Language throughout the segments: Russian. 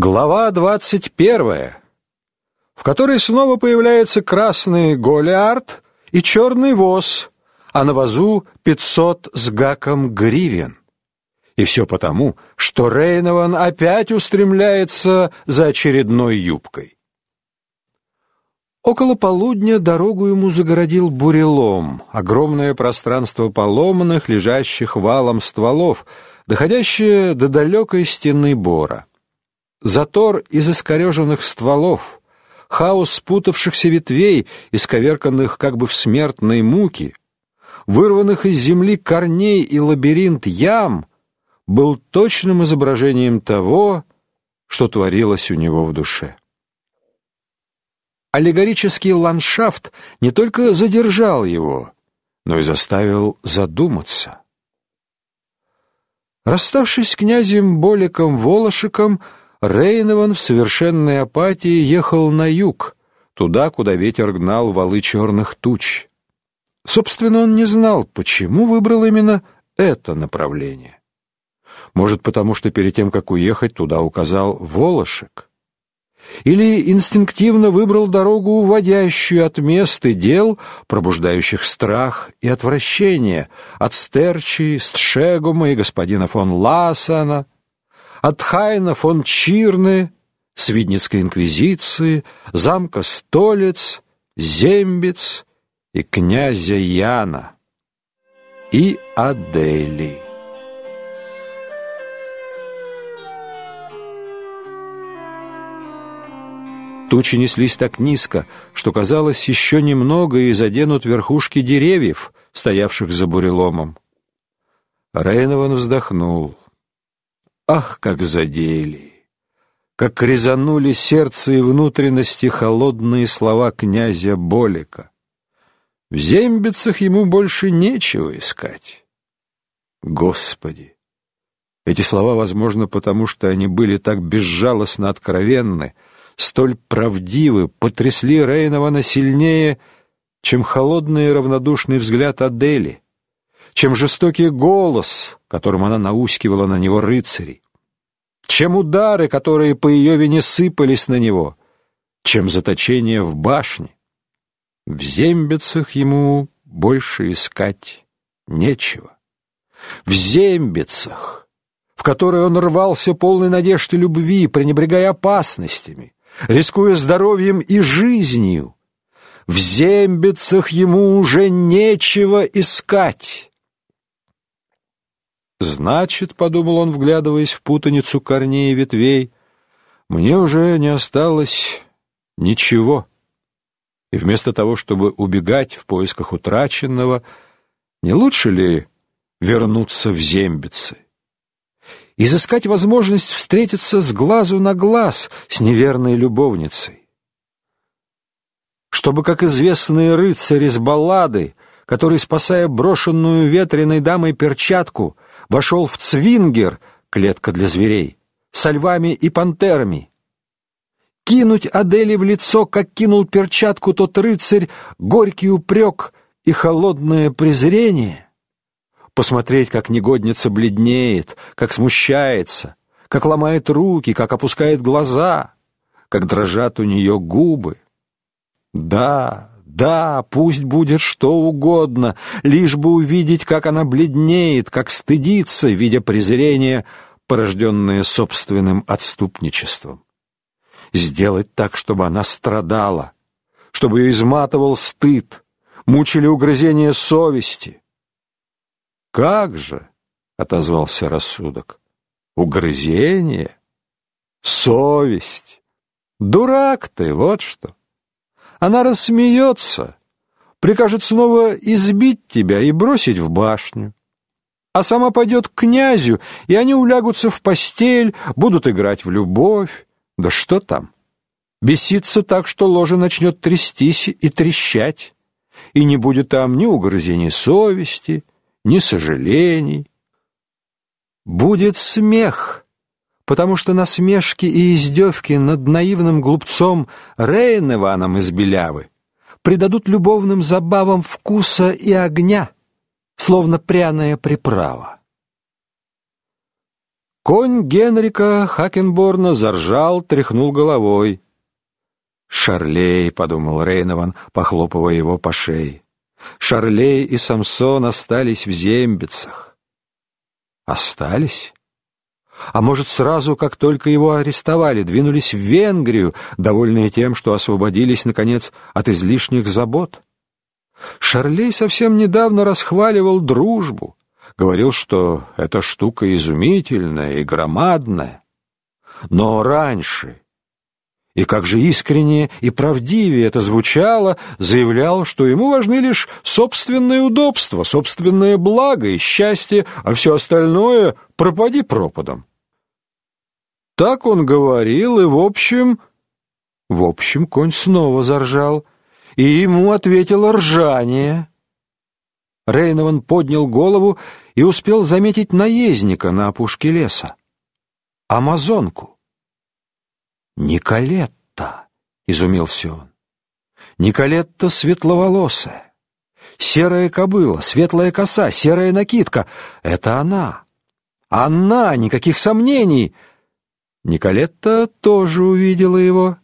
Глава двадцать первая, в которой снова появляется красный голиард и черный воз, а на возу пятьсот с гаком гривен. И все потому, что Рейнован опять устремляется за очередной юбкой. Около полудня дорогу ему загородил бурелом, огромное пространство поломанных, лежащих валом стволов, доходящее до далекой стены бора. Затор из искореженных стволов, хаос спутавшихся ветвей, исковерканных как бы в смертной муке, вырванных из земли корней и лабиринт ям, был точным изображением того, что творилось у него в душе. Аллегорический ландшафт не только задержал его, но и заставил задуматься. Расставшись с князем Боликом Волошиком, Рейнован в совершенной апатии ехал на юг, туда, куда ветер гнал валы черных туч. Собственно, он не знал, почему выбрал именно это направление. Может, потому что перед тем, как уехать, туда указал Волошек? Или инстинктивно выбрал дорогу, уводящую от мест и дел, пробуждающих страх и отвращение, от Стерчи, Стшегума и господина фон Лассена, от Хайна фон Чирны, Свидницкой инквизиции, замка Столец, Зембец и князя Яна и Адели. Тучи неслись так низко, что казалось, еще немного и заденут верхушки деревьев, стоявших за буреломом. Рейнован вздохнул. Ах, как задели! Как резанули сердце и внутренности холодные слова князя Болика. В зембицах ему больше нечего искать. Господи! Эти слова, возможно, потому что они были так безжалостно откровенны, столь правдивы, потрясли Рейнована сильнее, чем холодный и равнодушный взгляд Адели — чем жестокий голос, которым она наускивала на него рыцарей, чем удары, которые по ее вине сыпались на него, чем заточение в башне. В зембицах ему больше искать нечего. В зембицах, в которые он рвался полной надежды любви, пренебрегая опасностями, рискуя здоровьем и жизнью, в зембицах ему уже нечего искать. Значит, подумал он, вглядываясь в путаницу корней и ветвей, мне уже не осталось ничего. И вместо того, чтобы убегать в поисках утраченного, не лучше ли вернуться в зембицы? Изыскать возможность встретиться с глазу на глаз с неверной любовницей. Чтобы, как известные рыцари с баллады, который, спасая брошенную ветреной дамой перчатку, вошел в цвингер, клетка для зверей, со львами и пантерами. Кинуть Адели в лицо, как кинул перчатку тот рыцарь, горький упрек и холодное презрение. Посмотреть, как негодница бледнеет, как смущается, как ломает руки, как опускает глаза, как дрожат у нее губы. Да, да, пусть будет что угодно, лишь бы увидеть, как она бледнеет, как стыдится, видя презрение, порожденное собственным отступничеством. Сделать так, чтобы она страдала, чтобы ее изматывал стыд, мучили угрызения совести. Как же, отозвался рассудок. Угрызение, совесть. Дурак ты, вот что. Она рассмеется, прикажет снова избить тебя и бросить в башню. А сама пойдет к князю, и они улягутся в постель, будут играть в любовь. Да что там? Беситься так, что ложе начнет трястись и трещать, и не будет там ни угрызений совести, ни сожалений. Будет смех, потому что насмешки и издевки над наивным глупцом Рейн Иваном из Белявы придадут любовным забавам вкуса и огня, словно пряная приправа. Конь Генрика Хакенборна заржал, тряхнул головой. «Шарлей», — подумал Рейнован, похлопывая его по шее. «Шарлей и Самсон остались в зембицах». «Остались?» А может, сразу, как только его арестовали, двинулись в Венгрию, довольные тем, что освободились, наконец, от излишних забот? Шарлей совсем недавно расхваливал дружбу, говорил, что эта штука изумительная и громадная. Но раньше, и как же искренне и правдивее это звучало, заявлял, что ему важны лишь собственное удобство, собственное благо и счастье, а все остальное пропади пропадом. Так он говорил, и в общем... В общем, конь снова заржал, и ему ответило ржание. Рейнован поднял голову и успел заметить наездника на опушке леса. Амазонку. «Николетта!» — изумился он. «Николетта светловолосая, серая кобыла, светлая коса, серая накидка — это она! Она, никаких сомнений!» Николетта тоже увидела его,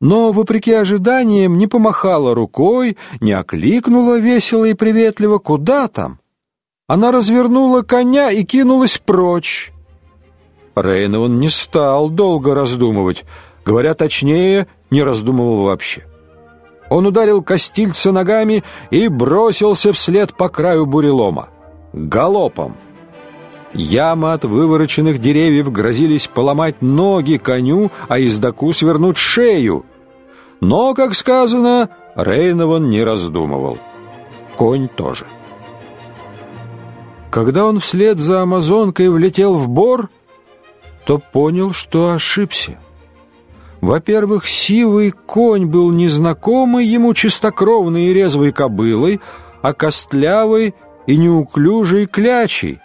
но, вопреки ожиданиям, не помахала рукой, не окликнула весело и приветливо «Куда там?». Она развернула коня и кинулась прочь. Рейнован не стал долго раздумывать. Говоря точнее, не раздумывал вообще. Он ударил Костильца ногами и бросился вслед по краю бурелома. Галопом. Ямы от вывороченных деревьев грозились поломать ноги коню, а ездаку свернуть шею. Но, как сказано, Рейнован не раздумывал. Конь тоже. Когда он вслед за амазонкой влетел в бор, то понял, что ошибся. Во-первых, сивый конь был незнакомый ему чистокровной и резвой кобылой, а костлявой и неуклюжей клячей,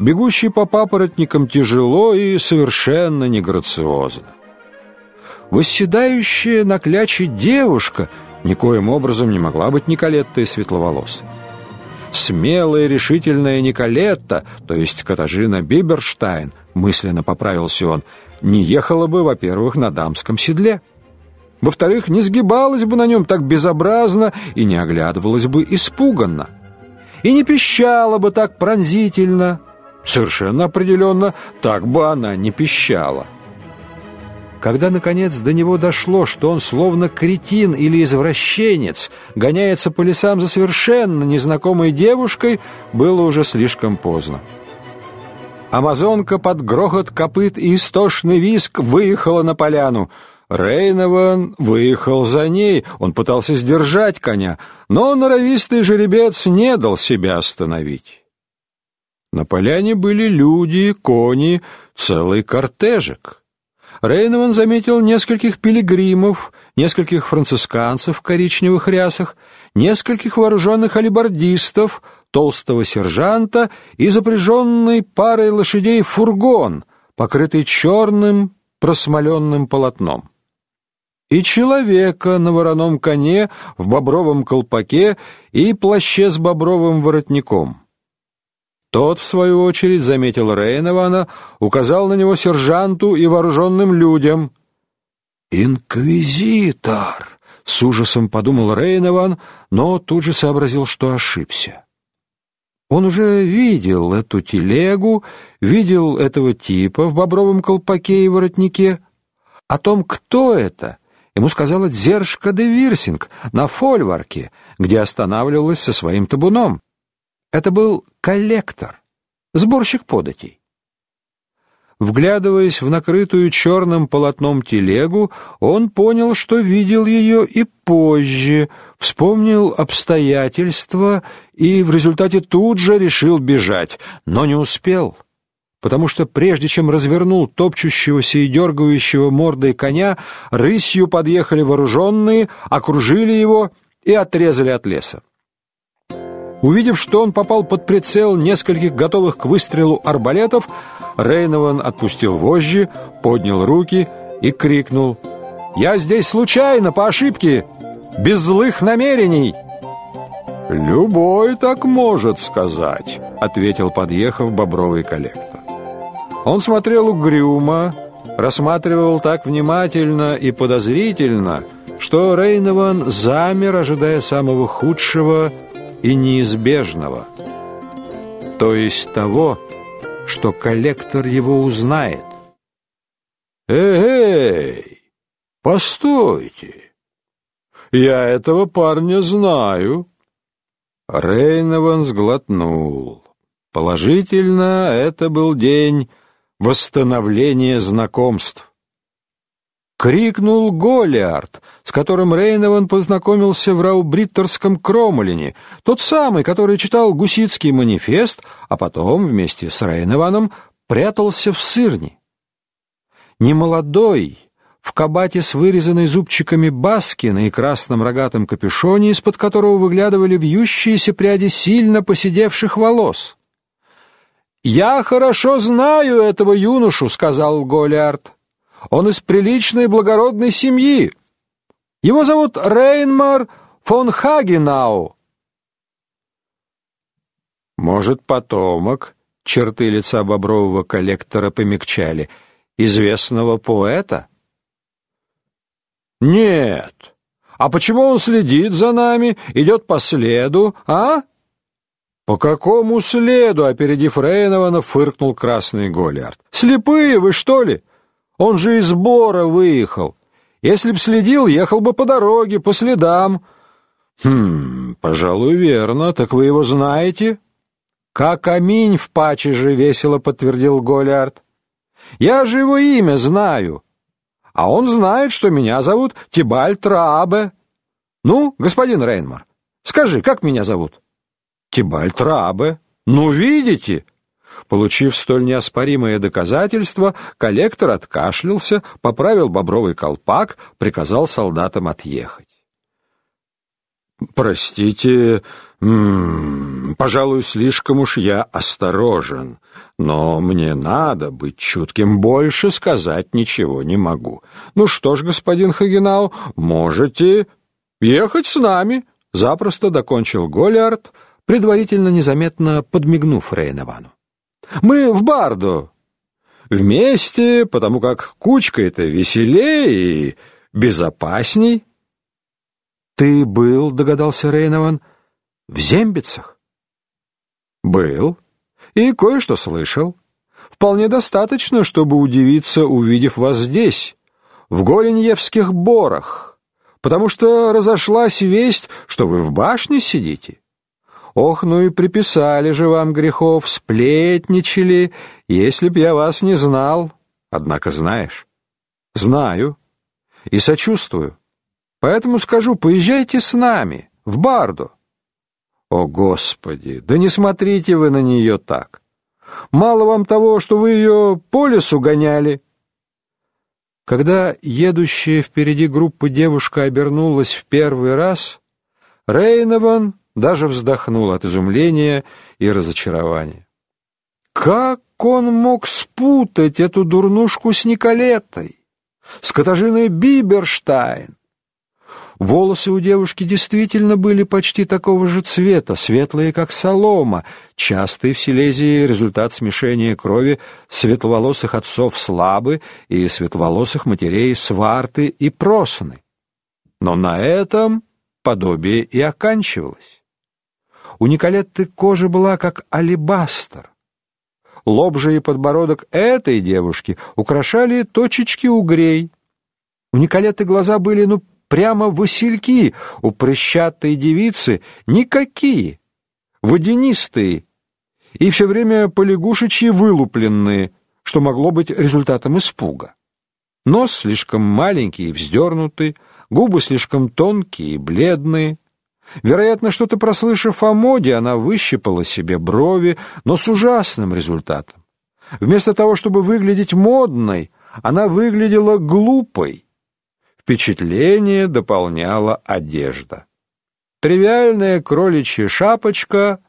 бегущей по папоротникам тяжело и совершенно неграциозно. Восседающая на кляче девушка никоим образом не могла быть Николеттой светловолосой смелая решительная Николетта, то есть Катажина Биберштайн, мысленно поправился он, не ехала бы, во-первых, на дамском седле. Во-вторых, не сгибалась бы на нем так безобразно и не оглядывалась бы испуганно. И не пищала бы так пронзительно. Совершенно определенно, так бы она не пищала. Когда, наконец, до него дошло, что он словно кретин или извращенец гоняется по лесам за совершенно незнакомой девушкой, было уже слишком поздно. Амазонка под грохот копыт и истошный виск выехала на поляну. Рейнован выехал за ней, он пытался сдержать коня, но норовистый жеребец не дал себя остановить. На поляне были люди, кони, целый кортежик. Рейнован заметил нескольких пилигримов, нескольких францисканцев в коричневых рясах, нескольких вооруженных алибардистов, толстого сержанта и запряженный парой лошадей фургон, покрытый черным просмоленным полотном. И человека на вороном коне в бобровом колпаке и плаще с бобровым воротником. Тот, в свою очередь, заметил Рейнована, указал на него сержанту и вооруженным людям. «Инквизитор!» — с ужасом подумал Рейнован, но тут же сообразил, что ошибся. Он уже видел эту телегу, видел этого типа в бобровом колпаке и воротнике. О том, кто это, ему сказала Дзержка де Вирсинг на фольварке, где останавливалась со своим табуном. Это был коллектор, сборщик податей. Вглядываясь в накрытую черным полотном телегу, он понял, что видел ее и позже, вспомнил обстоятельства и в результате тут же решил бежать, но не успел, потому что прежде чем развернул топчущегося и дергающего мордой коня, рысью подъехали вооруженные, окружили его и отрезали от леса. Увидев, что он попал под прицел нескольких готовых к выстрелу арбалетов, Рейнован отпустил вожжи, поднял руки и крикнул «Я здесь случайно, по ошибке, без злых намерений!» «Любой так может сказать», — ответил, подъехав бобровый коллектор. Он смотрел угрюмо, рассматривал так внимательно и подозрительно, что Рейнован замер, ожидая самого худшего и неизбежного, то есть того, что коллектор его узнает. «Эй, постойте! Я этого парня знаю!» Рейнован сглотнул. Положительно, это был день восстановления знакомств. Крикнул Голиард, с которым Рейнован познакомился в Раубриттерском Кромолине, тот самый, который читал гусицкий манифест, а потом вместе с Рейнованом прятался в сырне. Немолодой, в кабате с вырезанной зубчиками баскина и красном рогатом капюшоне, из-под которого выглядывали вьющиеся пряди сильно поседевших волос. «Я хорошо знаю этого юношу», — сказал Голиард. «Он из приличной благородной семьи. Его зовут Рейнмар фон Хагенау». «Может, потомок?» — черты лица бобрового коллектора помягчали. «Известного поэта?» Нет. А почему он следит за нами, идет по следу, а? По какому следу, опередив Рейнована, фыркнул красный Голиард. Слепые вы, что ли? Он же из Бора выехал. Если б следил, ехал бы по дороге, по следам. Хм, пожалуй, верно. Так вы его знаете? Как аминь в паче же весело подтвердил Голиард. Я же его имя знаю. А он знает, что меня зовут Тибальт Рабе. Ну, господин Рейнмар, скажи, как меня зовут? Тибальт Рабе. Ну, видите? Получив столь неоспоримое доказательство, коллектор откашлялся, поправил бобровый колпак, приказал солдатам отъехать. Простите, м пожалуй, слишком уж я осторожен, но мне надо быть чутким, больше сказать ничего не могу. Ну что ж, господин Хагенау, можете ехать с нами, запросто докончил Голиард, предварительно незаметно подмигнув Рейневану. Мы в Бардо. Вместе, потому как кучка это веселее и безопасней. Ты был, догадался Рейнован, в Зембицах? Был. И кое-что слышал. Вполне достаточно, чтобы удивиться, увидев вас здесь, в Голеньевских борах, потому что разошлась весть, что вы в башне сидите. Ох, ну и приписали же вам грехов, сплетничали, если б я вас не знал. Однако знаешь, знаю и сочувствую. Поэтому скажу, поезжайте с нами, в Барду. О, Господи, да не смотрите вы на нее так. Мало вам того, что вы ее по лесу гоняли. Когда едущая впереди группа девушка обернулась в первый раз, Рейнован даже вздохнул от изумления и разочарования. Как он мог спутать эту дурнушку с Николетой, с Катажиной Биберштайн? Волосы у девушки действительно были почти такого же цвета, светлые, как солома, частый в Силезии результат смешения крови светловолосых отцов Слабы и светловолосых матерей Сварты и Просны. Но на этом подобие и оканчивалось. У Николетты кожа была как алебастр. Лоб же и подбородок этой девушки украшали точечки угрей. У Николетты глаза были, ну, прямо васильки, у прыщатой девицы никакие, водянистые и все время полягушечьи вылупленные, что могло быть результатом испуга. Нос слишком маленький и вздернутый, губы слишком тонкие и бледные. Вероятно, что-то прослышав о моде, она выщипала себе брови, но с ужасным результатом. Вместо того, чтобы выглядеть модной, она выглядела глупой. Впечатление дополняла одежда. Тривиальная кроличья шапочка,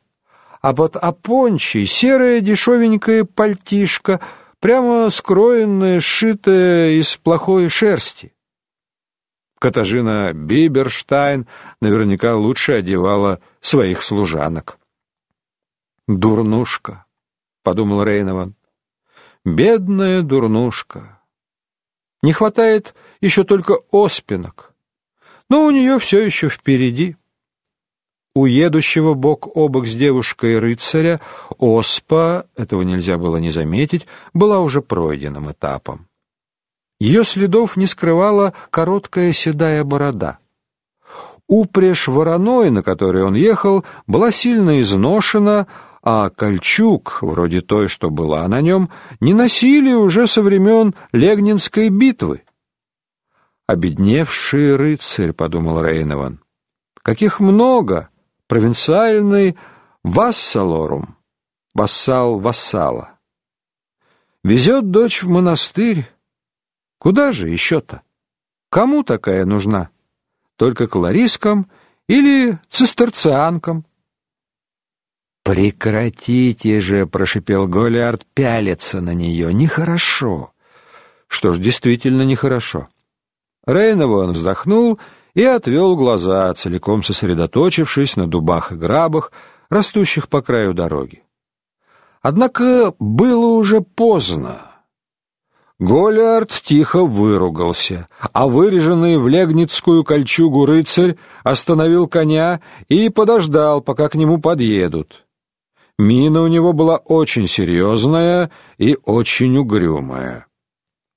а под опончей серая дешевенькая пальтишко, прямо скроенное, сшитое из плохой шерсти. Катажина Биберштайн наверняка лучше одевала своих служанок. «Дурнушка», — подумал Рейнован. Бедная дурнушка. Не хватает еще только оспинок. Но у нее все еще впереди. У едущего бок о бок с девушкой рыцаря оспа, этого нельзя было не заметить, была уже пройденным этапом. Ее следов не скрывала короткая седая борода. Упряжь вороной, на которой он ехал, была сильно изношена, а кольчуг, вроде той, что была на нем, не носили уже со времен Легнинской битвы. «Обедневший рыцарь», — подумал Рейнован. «Каких много! Провинциальный вассалорум, вассал вассала. Везет дочь в монастырь. Куда же еще-то? Кому такая нужна?» только кларискам или цистерцианкам. «Прекратите же!» — прошипел Голиард, — «пялиться на нее. Нехорошо». Что ж, действительно нехорошо. Рейнован вздохнул и отвел глаза, целиком сосредоточившись на дубах и грабах, растущих по краю дороги. Однако было уже поздно. Голиард тихо выругался, а выреженный в легницкую кольчугу рыцарь остановил коня и подождал, пока к нему подъедут. Мина у него была очень серьезная и очень угрюмая.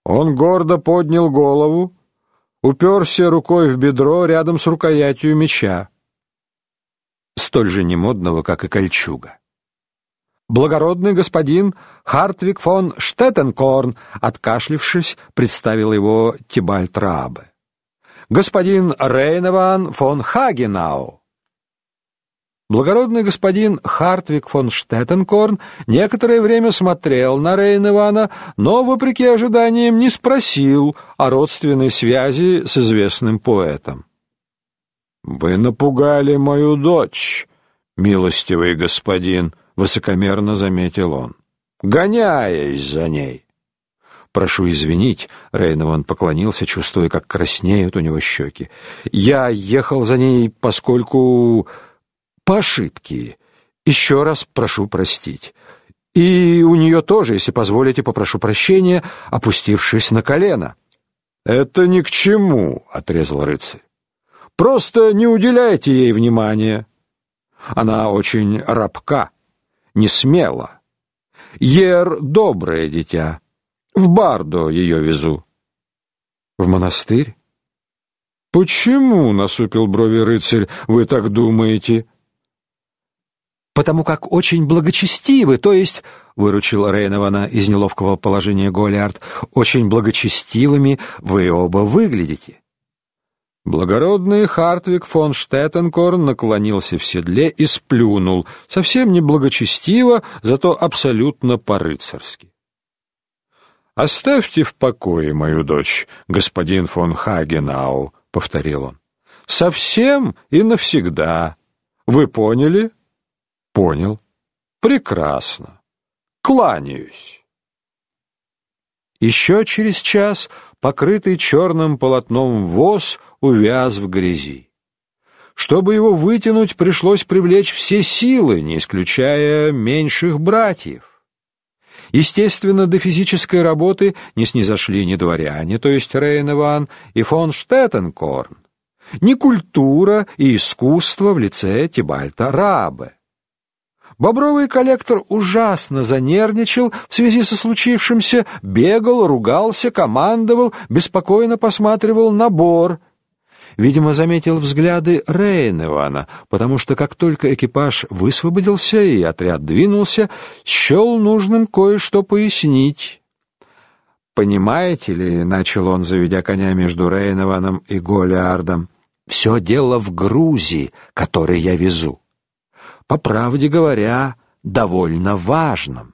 Он гордо поднял голову, уперся рукой в бедро рядом с рукоятью меча, столь же немодного, как и кольчуга благородный господин Хартвиг фон Штеттенкорн, откашлившись, представил его Тибальт Рабе. Господин Рейневан фон Хагенау. Благородный господин Хартвиг фон Штеттенкорн некоторое время смотрел на Рейневана, но, вопреки ожиданиям, не спросил о родственной связи с известным поэтом. «Вы напугали мою дочь, милостивый господин», — высокомерно заметил он, гоняясь за ней. «Прошу извинить», — Рейнован поклонился, чувствуя, как краснеют у него щеки. «Я ехал за ней, поскольку... по ошибке. Еще раз прошу простить. И у нее тоже, если позволите, попрошу прощения, опустившись на колено». «Это ни к чему», — отрезал рыцарь. «Просто не уделяйте ей внимания. Она очень рабка» не смело. Ер — доброе дитя. В Бардо ее везу. В монастырь? Почему, — насупил брови рыцарь, — вы так думаете? Потому как очень благочестивы, то есть, — выручил Рейнована из неловкого положения Голиард, — очень благочестивыми вы оба выглядите. Благородный Хартвиг фон Штеттенкорн наклонился в седле и сплюнул, совсем не благочестиво, зато абсолютно по-рыцарски. «Оставьте в покое мою дочь, господин фон Хагенау», — повторил он. «Совсем и навсегда. Вы поняли?» «Понял. Прекрасно. Кланяюсь». Еще через час покрытый черным полотном воз увяз в грязи. Чтобы его вытянуть, пришлось привлечь все силы, не исключая меньших братьев. Естественно, до физической работы не снизошли ни дворяне, то есть Рейн Иван и фон Штеттенкорн, ни культура и искусство в лице Тибальта Рабе. Бобровый коллектор ужасно занервничал в связи со случившимся, бегал, ругался, командовал, беспокойно посматривал на бор. Видимо, заметил взгляды Рейневана, потому что как только экипаж высвободился и отряд двинулся, счел нужным кое-что пояснить. «Понимаете ли, — начал он, заведя коня между Рейневаном и Голиардом, — все дело в грузе, который я везу по правде говоря, довольно важным.